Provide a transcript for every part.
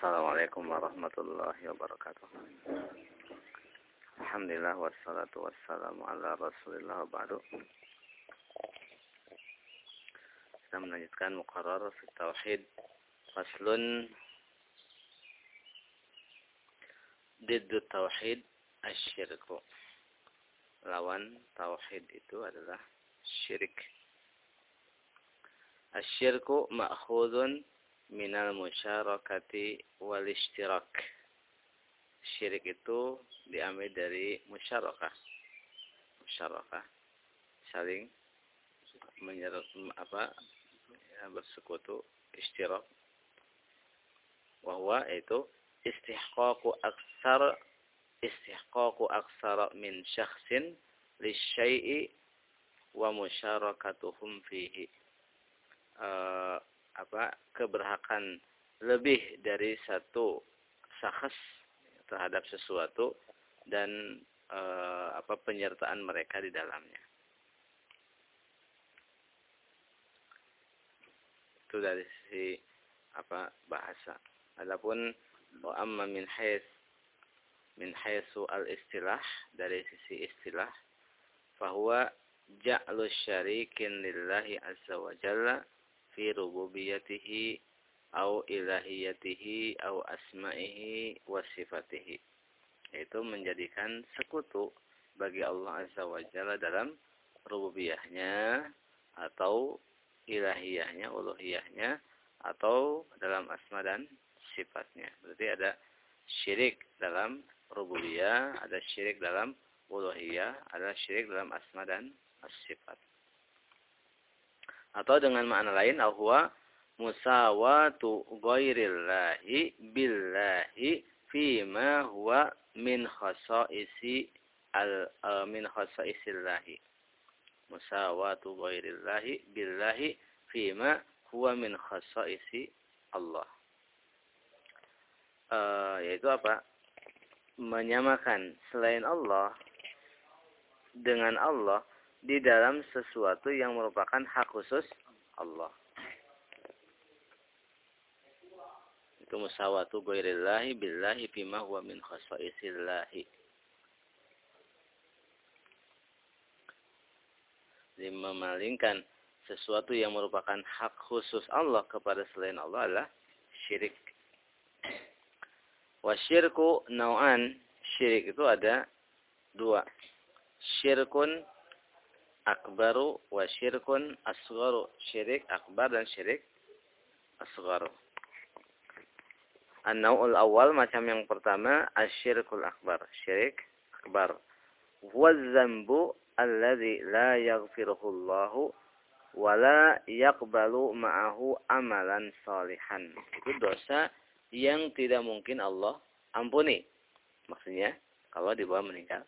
Assalamualaikum warahmatullahi wabarakatuh. Alhamdulillah wassalatu wassalamu ala rasulillah ba'du. Kita melanjutkan muqarrar fi tauhid faslun diddu tauhid asyirku. Lawan tauhid itu adalah syirik. Asyirku ma'khudun minal musyarakati wal ishtirak. Syirik itu diambil dari musyarakah. Musyarakah saling menyerap apa ya, bersekutu istirak bahwa itu istihqaqu aksar istihqaqu aksar min syakhsin lisyai'i wa musyarakatuhum fihi uh, apa keberhakan lebih dari satu sahas terhadap sesuatu dan e, apa penyertaan mereka di dalamnya. Itu dari sisi apa bahasa. Adapun wa amma min hais min haisu al istilah dari sisi istilah bahwa ja'lu syarikin lillahi azza wa jalla fi rububiyatihi au ilahiyatihi au asma'ihi wa sifatihi yaitu menjadikan sekutu bagi Allah Azza wa Jalla dalam rububiyahnya atau ilahiyahnya, uluhiyahnya atau dalam asma dan sifatnya. Berarti ada syirik dalam rububiyah, ada syirik dalam uluhiyah, ada syirik dalam asma dan sifat. Atau dengan makna lain huwa musawatu ghairillahi billahi fima huwa min khasaisi al uh, min khasaisillahi. Musawatu ghairillahi billahi fima huwa min khasaisi Allah. Uh, yaitu apa? Menyamakan selain Allah dengan Allah di dalam sesuatu yang merupakan hak khusus Allah. Itu musawatu ghairillahi billahi bima huwa min khasaisillahi. Memalingkan sesuatu yang merupakan hak khusus Allah kepada selain Allah adalah syirik. Wasyirku nau'an, syirik itu ada dua. Syirkun akbaru wa syirkun asgharu. Syirik akbar dan syirik asgharu. An-naw'ul awal macam yang pertama asyirkul akbar, syirik akbar. Huwa dzambu alladzi la yaghfiruhu Allah wa la yaqbalu ma'ahu amalan salihan. Itu dosa yang tidak mungkin Allah ampuni. Maksudnya kalau dibawa meninggal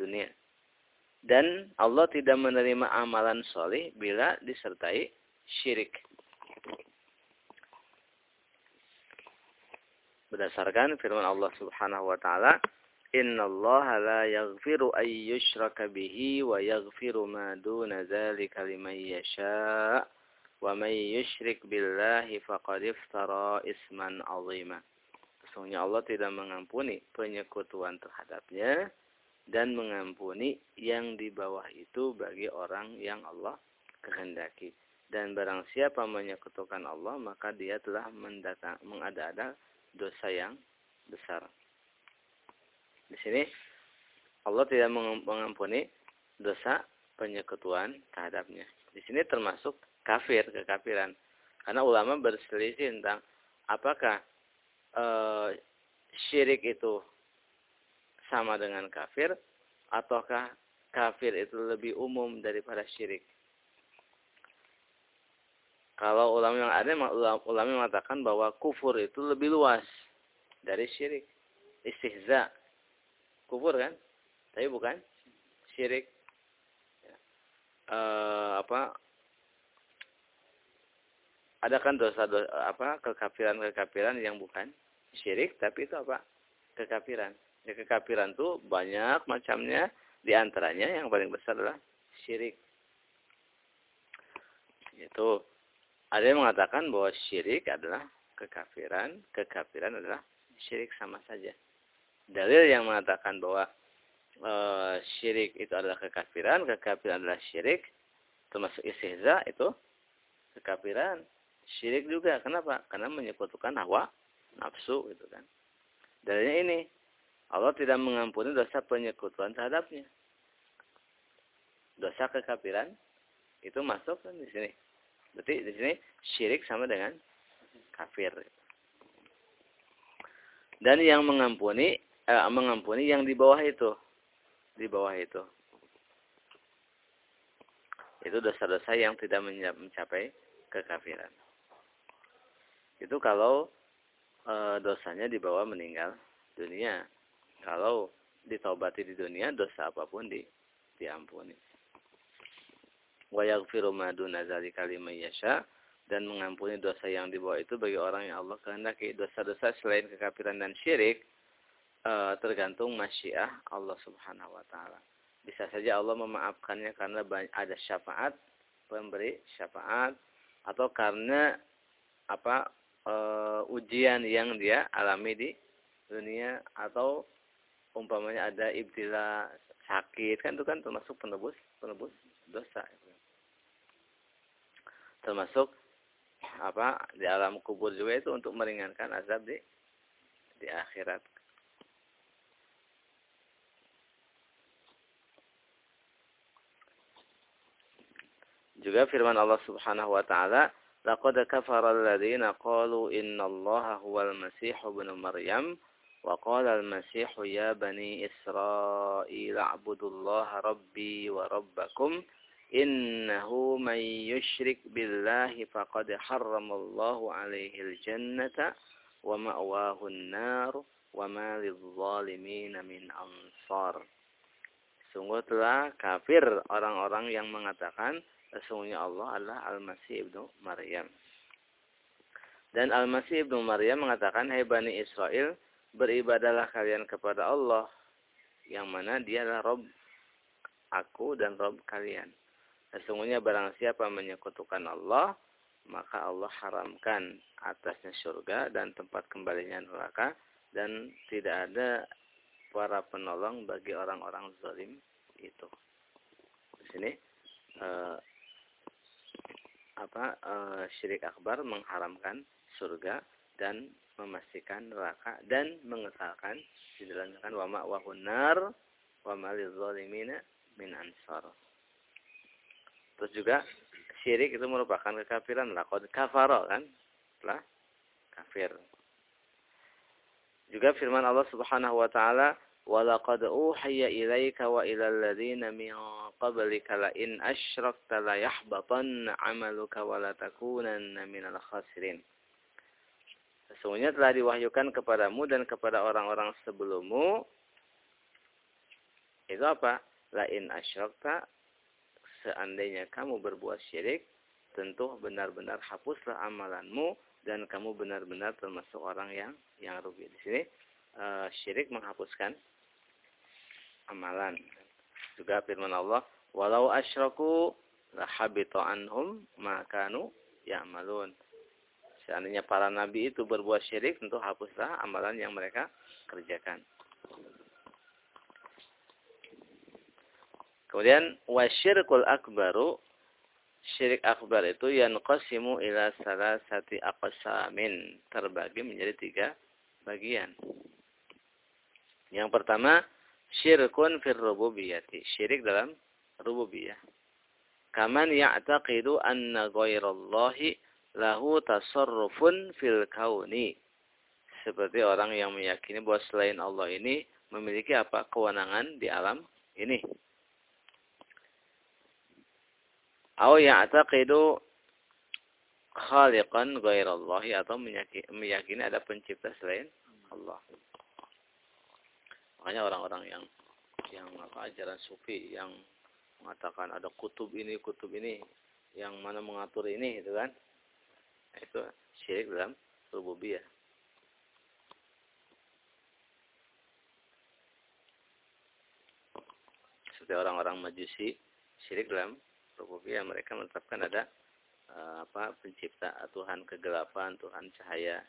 dunia. Dan Allah tidak menerima amalan soleh bila disertai syirik. Berdasarkan firman Allah Subhanahu wa taala, "Inna Allah la yaghfiru an yushraka bihi wa yaghfiru ma duna dzalika liman yasha' wa man yusyrik billahi faqad iftara isman 'azima." Sesungguhnya Allah tidak mengampuni penyekutuan terhadapnya dan mengampuni yang di bawah itu bagi orang yang Allah kehendaki. Dan barang siapa menyekutukan Allah, maka dia telah mendatang, mengada-ada dosa yang besar. Di sini Allah tidak mengampuni dosa penyekutuan terhadapnya. Di sini termasuk kafir, kekafiran. Karena ulama berselisih tentang apakah e, syirik itu sama dengan kafir ataukah kafir itu lebih umum daripada syirik? Kalau ulama yang ada ulama mengatakan bahwa kufur itu lebih luas dari syirik. Istihza. Kufur kan? Tapi bukan syirik. E, apa ada kan dosa, dosa apa kekafiran-kekafiran yang bukan syirik tapi itu apa? kekafiran. Ya, kekafiran itu banyak macamnya, di antaranya yang paling besar adalah syirik. Itu ada yang mengatakan bahwa syirik adalah kekafiran, kekafiran adalah syirik sama saja. Dalil yang mengatakan bahwa e, syirik itu adalah kekafiran, kekafiran adalah syirik, termasuk istihza itu kekafiran. Syirik juga. Kenapa? Karena menyekutukan hawa nafsu gitu kan. Dalilnya ini, Allah tidak mengampuni dosa penyekutuan terhadapnya. Dosa kekafiran itu masuk kan di sini. Berarti di sini syirik sama dengan kafir. Dan yang mengampuni eh, mengampuni yang di bawah itu. Di bawah itu. Itu dosa-dosa yang tidak mencapai kekafiran. Itu kalau e, dosanya dibawa meninggal dunia. Kalau ditobati di dunia, dosa apa pun di, diampuni wa yaghfiru ma duna yasha dan mengampuni dosa yang di bawah itu bagi orang yang Allah kehendaki. Dosa-dosa selain kekafiran dan syirik uh, tergantung masyiah Allah Subhanahu wa taala. Bisa saja Allah memaafkannya karena ada syafaat pemberi syafaat atau karena apa uh, ujian yang dia alami di dunia atau umpamanya ada ibtila sakit kan itu kan termasuk penebus penebus dosa termasuk apa di alam kubur juga itu untuk meringankan azab di di akhirat. Juga firman Allah Subhanahu wa taala, "Laqad kafara alladziina qalu inna Allaha huwal Masih ibnu Maryam al-Masih ya bani Israil a'budullaha rabbi wa rabbakum." innahu man yushrik billahi faqad harramallahu alaihi al-jannata wa ma'wahu an-nar wa ma lidh-dhalimin min ansar. Sungguh telah kafir orang-orang yang mengatakan sesungguhnya Allah adalah Al-Masih ibnu Maryam. Dan Al-Masih ibnu Maryam mengatakan, Hai Bani Israel, beribadalah kalian kepada Allah, yang mana dia adalah Rob aku dan Rob kalian. Sesungguhnya barang siapa menyekutukan Allah, maka Allah haramkan atasnya surga dan tempat kembalinya neraka dan tidak ada para penolong bagi orang-orang zalim itu. Di sini eh, apa eh, syirik akbar mengharamkan surga dan memastikan neraka dan mengekalkan di dalamnya kan wa ma'wahun nar wa ma min ansar. Terus juga syirik itu merupakan kekafiran. Lakod kafaro kan. Telah kafir. Juga firman Allah Subhanahu wa taala, "Walaqad uhiya ilaika wa ilal ladzina min qablika la in asyrakta la yahbatanna 'amaluka wa la takunanna minal khasirin." Sesungguhnya telah diwahyukan kepadamu dan kepada orang-orang sebelummu itu apa? La in asyrakta seandainya kamu berbuat syirik, tentu benar-benar hapuslah amalanmu dan kamu benar-benar termasuk orang yang yang rugi. Di sini uh, syirik menghapuskan amalan. Juga firman Allah, "Walau asyraku lahabita anhum ma kanu ya'malun." Seandainya para nabi itu berbuat syirik, tentu hapuslah amalan yang mereka kerjakan. Kemudian wasyirkul akbaru syirik akbar itu yang qasimu ila salah satu aqsamin terbagi menjadi tiga bagian. Yang pertama syirkun fir syirik dalam rububiyah. Kaman ya'taqidu anna ghairallahi lahu tasarrufun fil kauni. Seperti orang yang meyakini bahwa selain Allah ini memiliki apa? kewenangan di alam ini. Atau ya'taqidu khaliqan ghairallahi atau meyakini ada pencipta selain Allah. Makanya orang-orang yang yang apa ajaran sufi yang mengatakan ada kutub ini, kutub ini yang mana mengatur ini itu kan. Itu syirik dalam rububiyah. Seperti orang-orang majusi syirik dalam rububiyah mereka menetapkan ada uh, apa pencipta Tuhan kegelapan Tuhan cahaya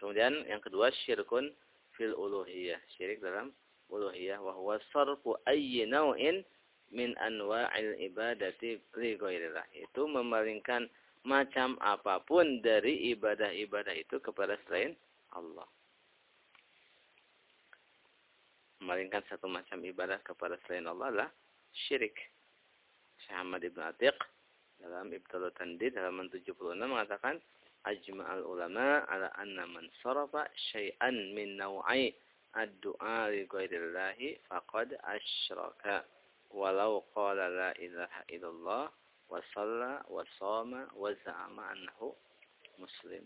kemudian yang kedua syirkun fil uluhiyah syirik dalam uluhiyah wa huwa sarfu ayyi naw'in min anwa'il ibadati li ghairillah itu memalingkan macam apa pun dari ibadah-ibadah itu kepada selain Allah. Memalingkan satu macam ibadah kepada selain Allah adalah syirik. Syekh Ahmad Ibn Atiq dalam Ibtalu Tandid halaman 76 mengatakan ajma'al ulama ala anna man sarafa syai'an min naw'i ad-du'a li ghairillahi faqad asyraka walau qala la ilaha illallah wasalla wasama waza'ama annahu muslim.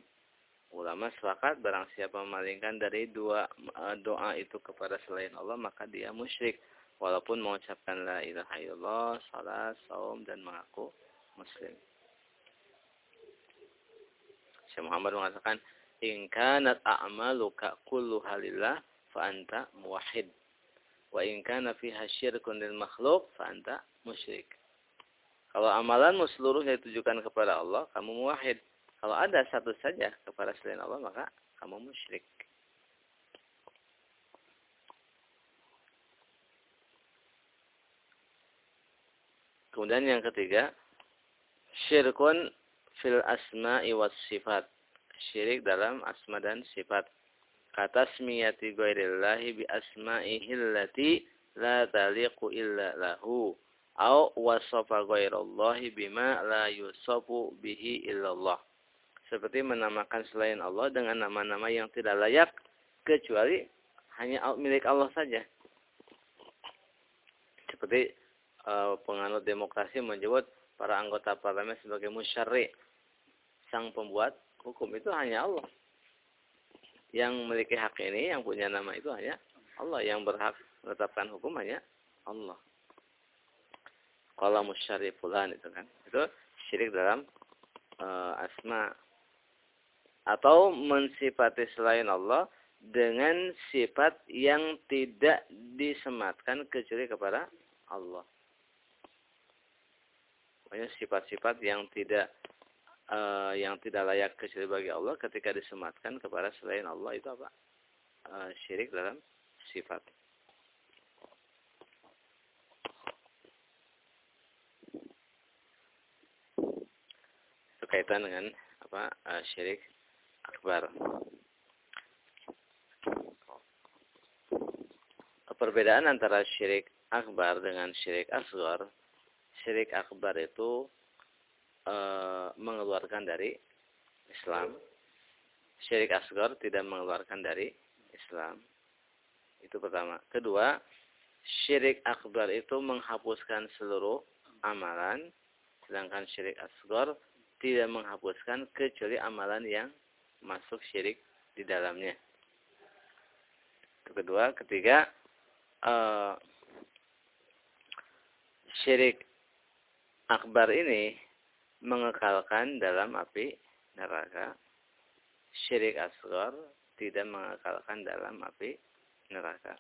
Ulama sepakat barang siapa memalingkan dari dua eh, doa itu kepada selain Allah maka dia musyrik walaupun mengucapkan la ilaha illallah, salat, saum dan mengaku muslim. Syekh Muhammad mengatakan in kanat a'maluka kulluha lillah fa anta muwahhid wa in kana fiha syirkun lil makhluk fa anta musyrik. Kalau amalanmu seluruhnya ditujukan kepada Allah, kamu muwahid. Kalau ada satu saja kepada selain Allah, maka kamu musyrik. Kemudian yang ketiga, syirkun fil asma'i was sifat. Syirik dalam asma dan sifat. Kata smiyati ghairillahi bi asma'ihi allati la taliqu illa lahu au wasafa ghairallahi bima la yusafu bihi illallah. Seperti menamakan selain Allah dengan nama-nama yang tidak layak kecuali hanya milik Allah saja. Seperti uh, penganut demokrasi menyebut para anggota parlemen sebagai musyari. Sang pembuat hukum itu hanya Allah. Yang memiliki hak ini, yang punya nama itu hanya Allah. Yang berhak menetapkan hukum hanya Allah qalamus syari fulan itu kan. Itu syirik dalam uh, asma atau mensifati selain Allah dengan sifat yang tidak disematkan kecuali kepada Allah. Pokoknya sifat-sifat yang tidak uh, yang tidak layak kecuali bagi Allah ketika disematkan kepada selain Allah itu apa? Uh, syirik dalam sifat. berkaitan dengan apa uh, syirik akbar. Perbedaan antara syirik akbar dengan syirik asgar, syirik akbar itu uh, mengeluarkan dari Islam. Syirik asgar tidak mengeluarkan dari Islam. Itu pertama. Kedua, syirik akbar itu menghapuskan seluruh amalan, sedangkan syirik asgar tidak menghapuskan kecuali amalan yang masuk syirik di dalamnya. Kedua, ketiga uh, syirik akbar ini mengekalkan dalam api neraka. Syirik asgar tidak mengekalkan dalam api neraka.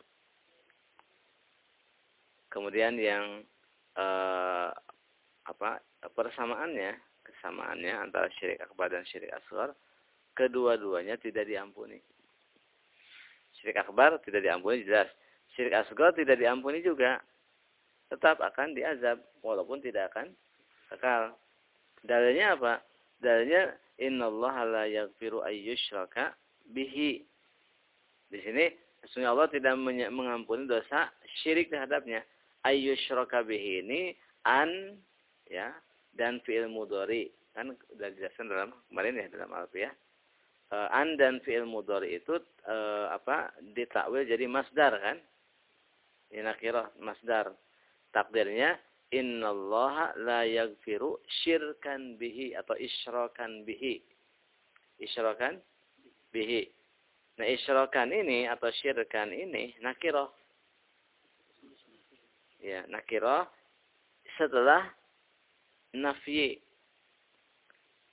Kemudian yang uh, apa persamaannya kesamaannya antara syirik akbar dan syirik asghar kedua-duanya tidak diampuni. Syirik akbar tidak diampuni jelas. Syirik asghar tidak diampuni juga. Tetap akan diazab walaupun tidak akan kekal. Dalilnya apa? Dalilnya innallaha la yaghfiru ayyushraka bihi. Di sini sesungguhnya Allah tidak mengampuni dosa syirik terhadapnya. Ayyushraka bihi ini an ya dan fi'il mudhari kan sudah dijelaskan dalam kemarin ya dalam alfiah e, an dan fi'il mudhari itu e, apa ditakwil jadi masdar kan ini nakirah masdar takdirnya innallaha la yaghfiru syirkan bihi atau isyrakan bihi. Isyrakan bihi. Nah isyrakan ini atau syirkan ini nakirah. Ya nakirah setelah nafi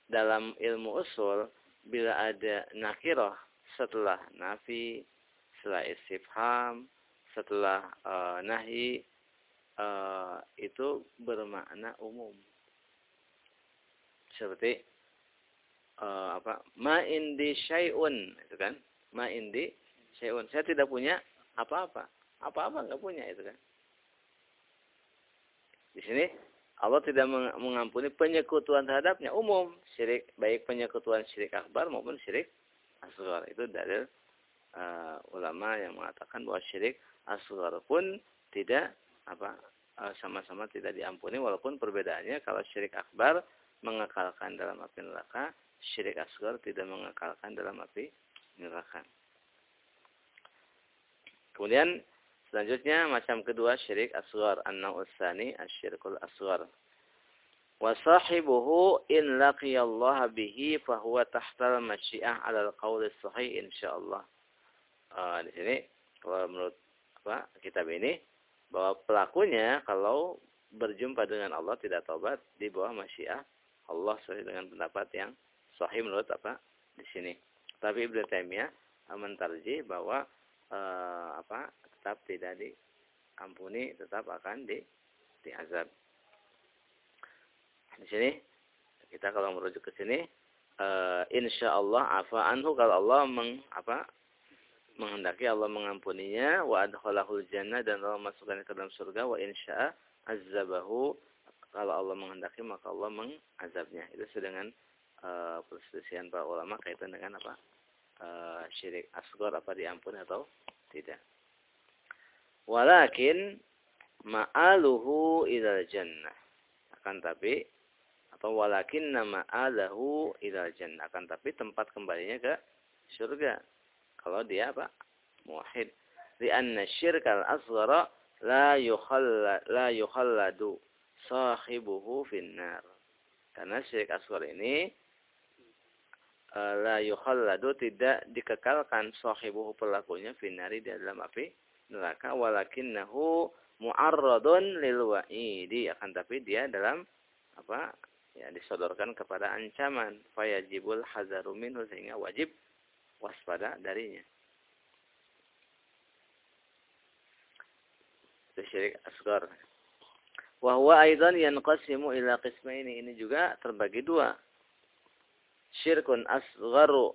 dalam ilmu usul bila ada nakirah setelah nafi setelah istifham setelah uh, nahi uh, itu bermakna umum. Seperti uh, apa? Ma indi syai'un itu kan? Ma indi syai'un. Saya tidak punya apa-apa. Apa-apa enggak punya itu kan. Di sini Allah tidak mengampuni penyekutuan terhadapnya umum syirik baik penyekutuan syirik akbar maupun syirik asghar itu dalil uh, ulama yang mengatakan bahwa syirik asghar pun tidak apa eh, sama-sama uh, tidak diampuni walaupun perbedaannya kalau syirik akbar mengekalkan dalam api neraka syirik asghar tidak mengekalkan dalam api neraka kemudian Selanjutnya macam kedua syirik asghar an-nau'usani asyirkul asghar. Wa sahibuhu in laqiyallaha bihi fahuwa tahtal masyiah 'ala al-qaul sahih insyaallah. Uh, di sini menurut apa kitab ini bahwa pelakunya kalau berjumpa dengan Allah tidak taubat di bawah masyiah Allah sesuai dengan pendapat yang sahih menurut apa di sini. Tapi Ibnu Taimiyah mentarjih bahwa uh, apa tetap tidak diampuni, tetap akan di diazab. Di sini kita kalau merujuk ke sini uh, insya Allah afa anhu kalau Allah meng, apa menghendaki Allah mengampuninya wa adkhalahul jannah dan Allah masukkan ke dalam surga wa insya azabahu kalau Allah menghendaki maka Allah mengazabnya itu sedangkan uh, perselisihan para ulama kaitan dengan apa uh, syirik asgor apa diampuni atau tidak Walakin ma'aluhu ilal jannah. Akan tapi atau walakin nama alahu ilal jannah. Akan tapi tempat kembalinya ke surga. Kalau dia apa? Muwahhid. Lianna syirkal asghara la yukhalla la yukhalladu sahibuhu finnar. Karena syirik asghar ini eh, la yukhalladu tidak dikekalkan sahibuhu pelakunya finari di dalam api neraka walakinnahu mu'arradun lil wa'idi akan tapi dia dalam apa ya disodorkan kepada ancaman fayajibul hazaru minhu sehingga wajib waspada darinya. Itu syirik asgar wa huwa aidan yanqasimu ila qismaini. Ini juga terbagi dua. Syirkun asgharu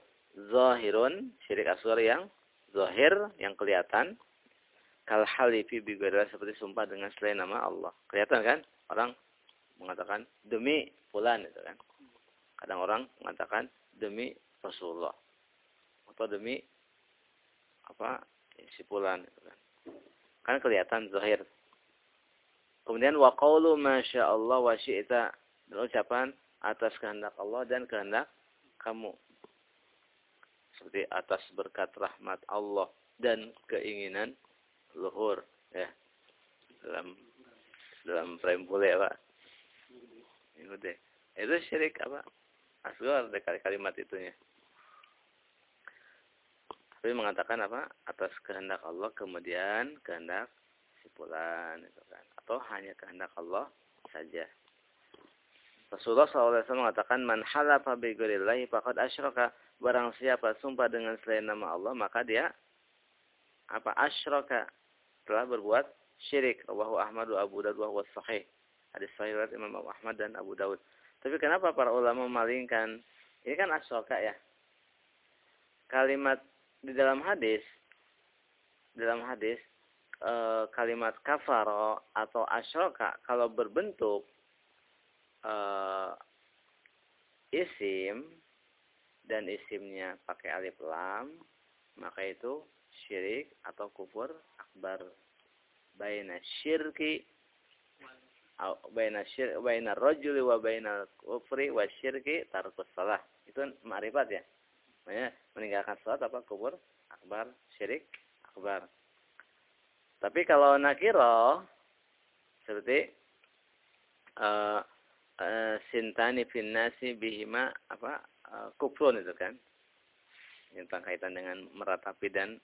zahirun. Syirik asgar yang zahir yang kelihatan. Kal halifi bi seperti sumpah dengan selain nama Allah. Kelihatan kan? Orang mengatakan demi fulan itu kan. Kadang orang mengatakan demi Rasulullah atau demi apa si fulan itu kan. Kan kelihatan zahir. Kemudian wa qawlu masya Allah wa syi'ta dan ucapan atas kehendak Allah dan kehendak kamu. Seperti atas berkat rahmat Allah dan keinginan luhur ya dalam dalam frame bule pak itu deh itu syirik apa asgar kalimat itunya tapi mengatakan apa atas kehendak Allah kemudian kehendak sipulan itu kan atau hanya kehendak Allah saja Rasulullah SAW mengatakan man halafa bi ghairillahi faqad asyraka barang siapa sumpah dengan selain nama Allah maka dia apa asyraka telah berbuat syirik. Rawahu Ahmad Abu Dawud wa sahih. Hadis sahih Imam Ahmad dan Abu Dawud. Tapi kenapa para ulama memalingkan? Ini kan asyoka ya. Kalimat di dalam hadis dalam hadis e, kalimat kafaro atau asyoka kalau berbentuk e, isim dan isimnya pakai alif lam maka itu syirik atau kufur akbar. Baina syirki baina syir baina rajuli wa baina kufri wa syirki tarkus salah. Itu ma'rifat ya makanya meninggalkan salat apa kufur akbar syirik akbar. Tapi kalau nakiro seperti uh, uh, sintani finnasi bihima apa uh, itu kan? Tentang kaitan dengan meratapi dan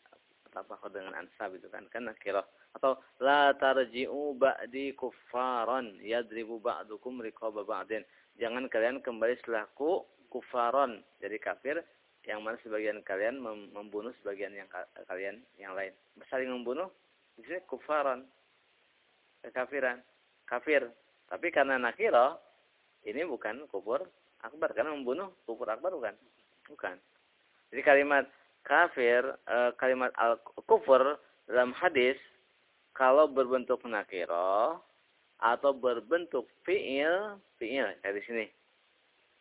tafakhur dengan ansab itu kan? Kan nakirah atau la tarji'u ba'di kuffaran yadribu ba'dukum riqaba ba'din. Jangan kalian kembali setelahku kufaron jadi kafir yang mana sebagian kalian membunuh sebagian yang kalian yang lain saling membunuh sini kufaran. Kekafiran. Kafir. Tapi karena nakiro, ini bukan kufur akbar. Karena membunuh kufur akbar bukan. Bukan. Jadi kalimat kafir, e, kalimat al-kufur dalam hadis, kalau berbentuk nakiro, atau berbentuk fi'il, fi'il, di sini.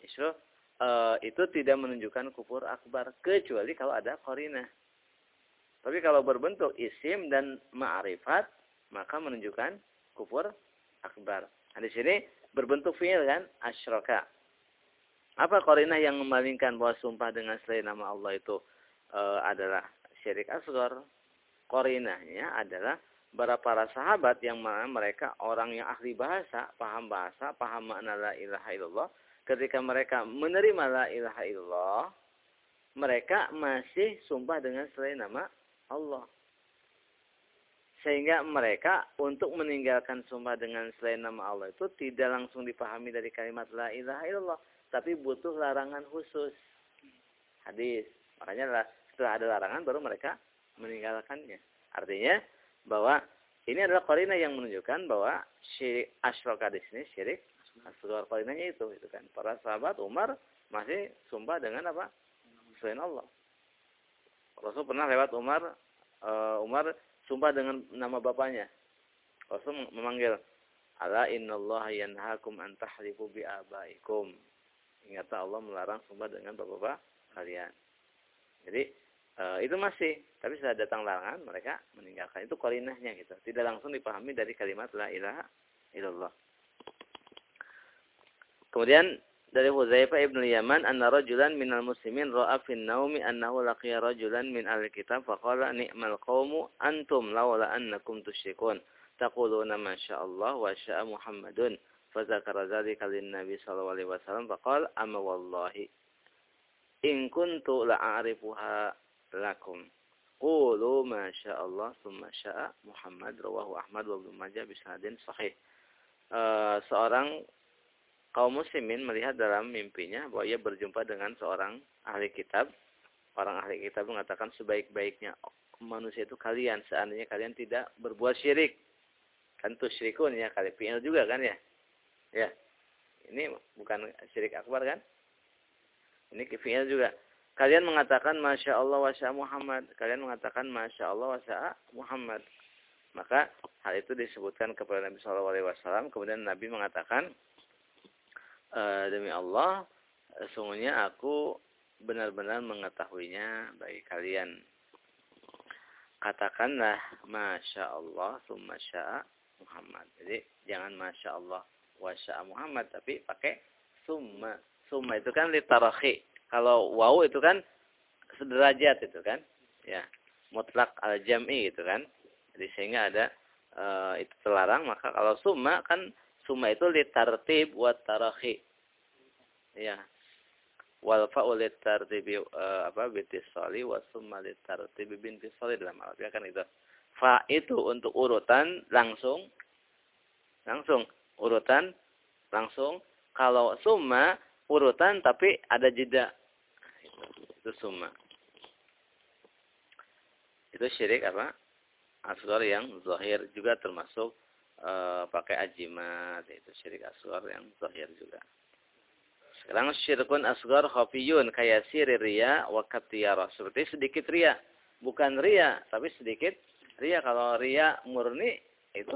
Justru e, itu tidak menunjukkan kufur akbar. Kecuali kalau ada korina. Tapi kalau berbentuk isim dan ma'rifat, maka menunjukkan kufur akbar. Nah, di sini berbentuk fi'il kan, asyraka. Apa korinah yang memalingkan bahwa sumpah dengan selain nama Allah itu e, adalah syirik asgar? Korinahnya adalah para para sahabat yang mana mereka orang yang ahli bahasa, paham bahasa, paham makna la ilaha illallah. Ketika mereka menerima la ilaha illallah, mereka masih sumpah dengan selain nama Allah. Sehingga mereka untuk meninggalkan sumpah dengan selain nama Allah itu tidak langsung dipahami dari kalimat la ilaha illallah. Tapi butuh larangan khusus. Hadis. Makanya setelah ada larangan baru mereka meninggalkannya. Artinya bahwa ini adalah korina yang menunjukkan bahwa syirik asyraka di sini syirik asghar korinanya itu itu kan para sahabat Umar masih sumpah dengan apa selain Allah Rasul pernah lewat Umar uh, Umar sumpah dengan nama bapaknya. Rasul memanggil, Ala innallaha yanhakum an tahlifu bi abaikum. Ingat Allah melarang sumpah dengan bapak-bapak kalian. Jadi e, itu masih, tapi setelah datang larangan mereka meninggalkan. Itu korinahnya gitu. Tidak langsung dipahami dari kalimat la ilaha illallah. Kemudian dari Huzaifah ibn Yaman anna rajulan minal muslimin ra'a fin naumi annahu laqiya rajulan min ahli kitab faqala ni'mal qawmu antum lawla annakum tusyrikun taquluna ma Allah wa syaa Muhammadun fadzakara dzalika lin nabi sallallahu alaihi wasallam faqala amma wallahi in kuntu la'arifuha lakum qulu ma Allah thumma syaa Muhammad rawahu Ahmad wa Ibnu Majah bi sahih uh, seorang kaum muslimin melihat dalam mimpinya bahwa ia berjumpa dengan seorang ahli kitab. Orang ahli kitab mengatakan sebaik-baiknya manusia itu kalian seandainya kalian tidak berbuat syirik. Kan tuh syirikun ya kali fi'il juga kan ya. Ya. Ini bukan syirik akbar kan? Ini fi'il juga. Kalian mengatakan Masya Allah wa Muhammad. Kalian mengatakan Masya Allah wa Muhammad. Maka hal itu disebutkan kepada Nabi SAW. Kemudian Nabi mengatakan, demi Allah, sungguhnya aku benar-benar mengetahuinya bagi kalian. Katakanlah Masya Allah, summa sya'a Muhammad. Jadi jangan Masya Allah, wa sya'a Muhammad, tapi pakai summa. Summa itu kan litarahi. Kalau waw itu kan sederajat itu kan. Ya, mutlak al-jam'i itu kan. Jadi sehingga ada uh, itu terlarang, maka kalau summa kan Summa itu litartib wa tarahi. Ya. Wal fa'u litartibi uh, apa bintisali wa summa litartibi bintisali dalam Arabia kan itu. Fa itu untuk urutan langsung langsung urutan langsung kalau summa urutan tapi ada jeda itu, summa itu syirik apa asghar yang zahir juga termasuk e, pakai ajimat itu syirik asgar yang zahir juga. Sekarang syirkun asgar khafiyun kayak siri ria wa katiyarah. Seperti sedikit ria. Bukan ria, tapi sedikit ria. Kalau ria murni itu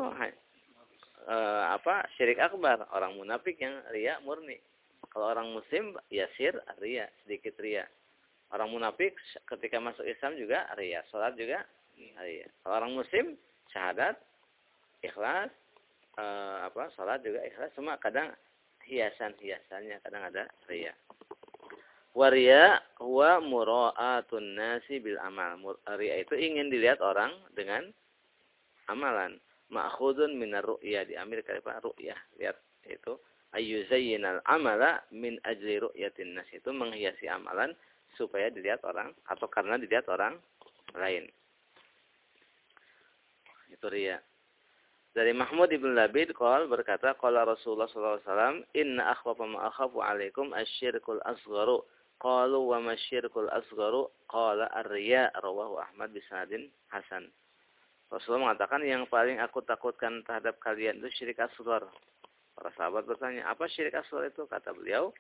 e, apa syirik akbar. Orang munafik yang ria murni. Kalau orang muslim yasir ria, sedikit ria. Orang munafik ketika masuk Islam juga ria. Salat juga ria. Kalau orang muslim syahadat ikhlas uh, apa salat juga ikhlas cuma kadang hiasan-hiasannya kadang ada ria. Waria huwa mura'atun nasi bil amal. Ria itu ingin dilihat orang dengan amalan. Ma'khudun minar ru'ya diambil dari ru'yah lihat itu. Ayyuzayyinal amala min ajli ru'yatin nas itu menghiasi amalan supaya dilihat orang atau karena dilihat orang lain. Itu ria dari Mahmud ibn Labid berkata qala Rasulullah wasallam inna akhwafa ma akhafu alaikum asyirkul asgharu qalu wa ma syirkul asgharu qala ar-riya rawahu Ahmad bi sanadin hasan Rasulullah mengatakan yang paling aku takutkan terhadap kalian itu syirik asghar. Para sahabat bertanya, apa syirik asghar itu? Kata beliau,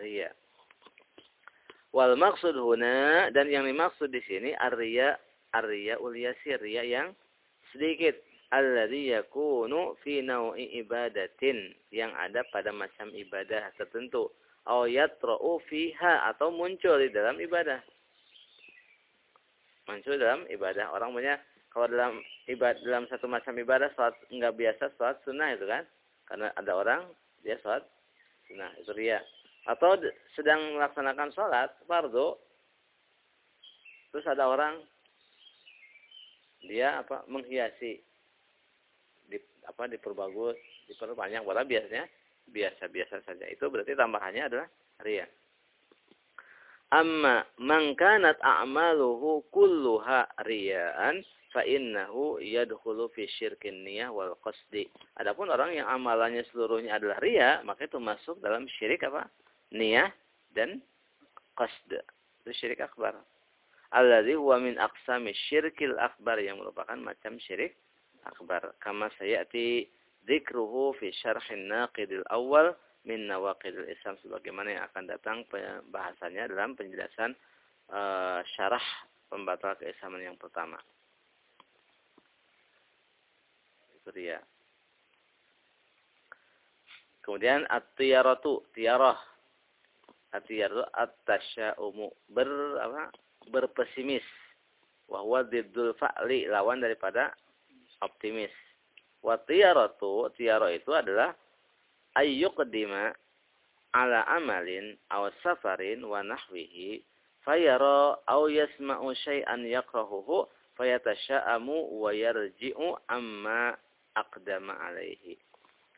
ria. Wal maksud huna dan yang dimaksud di sini arya arya ria yang sedikit alladhi yakunu fi naw'i ibadatin yang ada pada macam ibadah tertentu. Au yatra'u fiha atau muncul di dalam ibadah. Muncul dalam ibadah. Orang punya kalau dalam ibadah dalam satu macam ibadah salat enggak biasa salat sunnah itu kan? Karena ada orang dia salat sunnah itu ria. Atau sedang melaksanakan salat fardu terus ada orang dia apa menghiasi apa diperbagus diperbanyak wala biasanya biasa-biasa saja itu berarti tambahannya adalah ria amma man kanat a'maluhu kulluha riyaan fa innahu yadkhulu fi syirkin niyah wal qasdi. Adapun orang yang amalannya seluruhnya adalah ria, maka itu masuk dalam syirik apa? Niyah dan qasd. Itu syirik akbar. Alladzi huwa min aqsami syirkil akbar yang merupakan macam syirik akbar. Kama sayati dzikruhu fi syarhin naqidil awal min nawaqidil Islam sebagaimana yang akan datang pembahasannya dalam penjelasan uh, syarah pembatal keislaman yang pertama. itu dia. Kemudian at-tiyaratu, tiarah. At-tiyaratu at-tasya'umu, ber apa? berpesimis. Wa huwa diddul fa'li, lawan daripada optimis. Wa tiyaratu, tiara itu adalah ayyuqdima ala amalin aw safarin wa nahwihi fayara aw yasma'u syai'an yakrahuhu fayatasyamu wa yarji'u amma aqdama alaihi.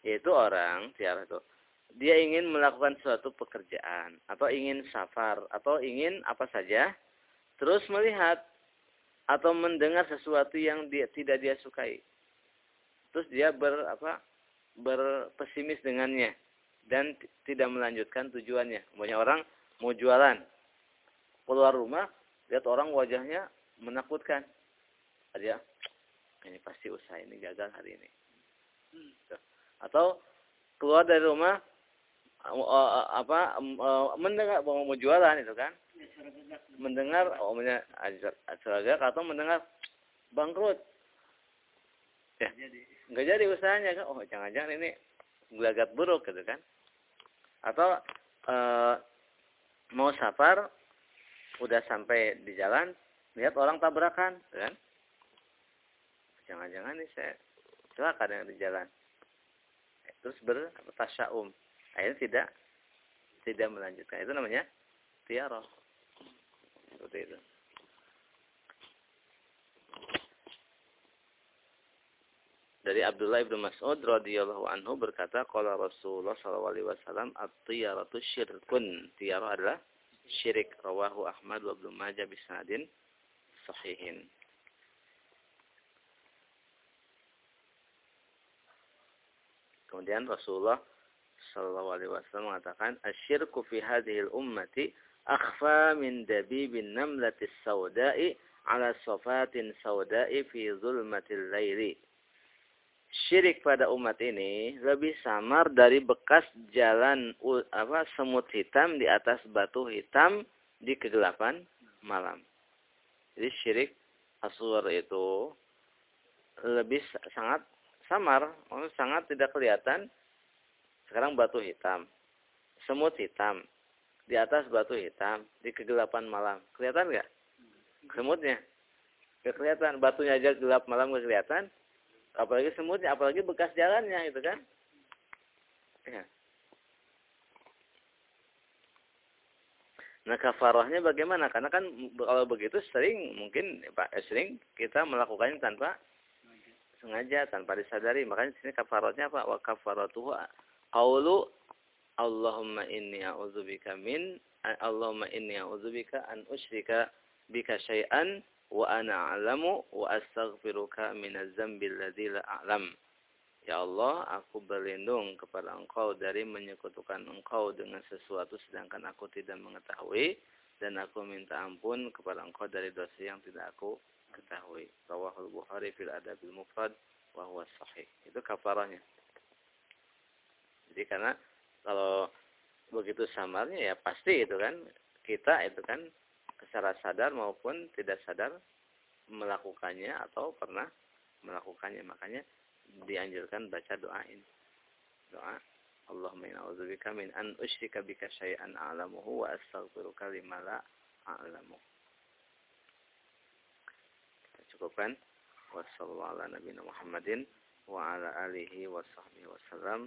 Yaitu orang, tiara itu, dia ingin melakukan suatu pekerjaan atau ingin safar atau ingin apa saja, terus melihat atau mendengar sesuatu yang dia tidak dia sukai. Terus dia ber apa? berpesimis dengannya dan tidak melanjutkan tujuannya. Banyak orang mau jualan, keluar rumah, lihat orang wajahnya menakutkan. Dia ini pasti usaha ini gagal hari ini. Hmm. Atau keluar dari rumah apa uh, mendengar mau jualan itu kan? Mendengar omnya ajar atau mendengar bangkrut. Ya. Enggak jadi usahanya kan. Oh, jangan-jangan ini gelagat buruk gitu kan. Atau uh, mau safar udah sampai di jalan lihat orang tabrakan kan jangan-jangan nih saya celaka dengan di jalan terus bertasyaum akhirnya tidak tidak melanjutkan itu namanya tiara seperti itu. Dari Abdullah ibnu Mas'ud radhiyallahu anhu berkata qala Rasulullah sallallahu alaihi wasallam at-tiyaratu syirkun. Tiara adalah syirik. Rawahu Ahmad wa Ibnu Majah bisanadin sahihin. Kemudian Rasulullah Shallallahu Alaihi Wasallam mengatakan, "Asyirku fi hadhil ummati akhfa min dabibin namlatis sauda'i ala safatin sauda'i fi zulmatil laili." Syirik pada umat ini lebih samar dari bekas jalan apa semut hitam di atas batu hitam di kegelapan malam. Jadi syirik asur itu lebih sangat samar, sangat tidak kelihatan. Sekarang batu hitam, semut hitam, di atas batu hitam, di kegelapan malam. Kelihatan nggak? Semutnya. Gak kelihatan. Batunya aja gelap malam gak kelihatan. Apalagi semutnya, apalagi bekas jalannya itu kan. Ya. Nah kafarahnya bagaimana? Karena kan kalau begitu sering mungkin Pak eh, sering kita melakukannya tanpa sengaja tanpa disadari. Makanya sini kafaratnya apa? Wa kafaratuhu qaulu Allahumma inni a'udzubika min Allahumma inni a'udzubika an usyrika bika syai'an wa ana a'lamu wa astaghfiruka min adz-dzambi alladzi la a'lam. Ya Allah, aku berlindung kepada Engkau dari menyekutukan Engkau dengan sesuatu sedangkan aku tidak mengetahui dan aku minta ampun kepada Engkau dari dosa yang tidak aku ketahui. Rawahul Bukhari fil Adabil Mufrad wa huwa sahih. Itu kafarahnya. Jadi karena kalau begitu samarnya ya pasti itu kan kita itu kan secara sadar maupun tidak sadar melakukannya atau pernah melakukannya. Makanya dianjurkan baca doa ini. Doa Allahumma inna a'udzubika min an usyrika bika syai'an a'lamuhu wa astaghfiruka lima la a'lamu. Kita cukupkan. Wassalamualaikum warahmatullahi Muhammadin wa ala alihi wa sahbihi wasallam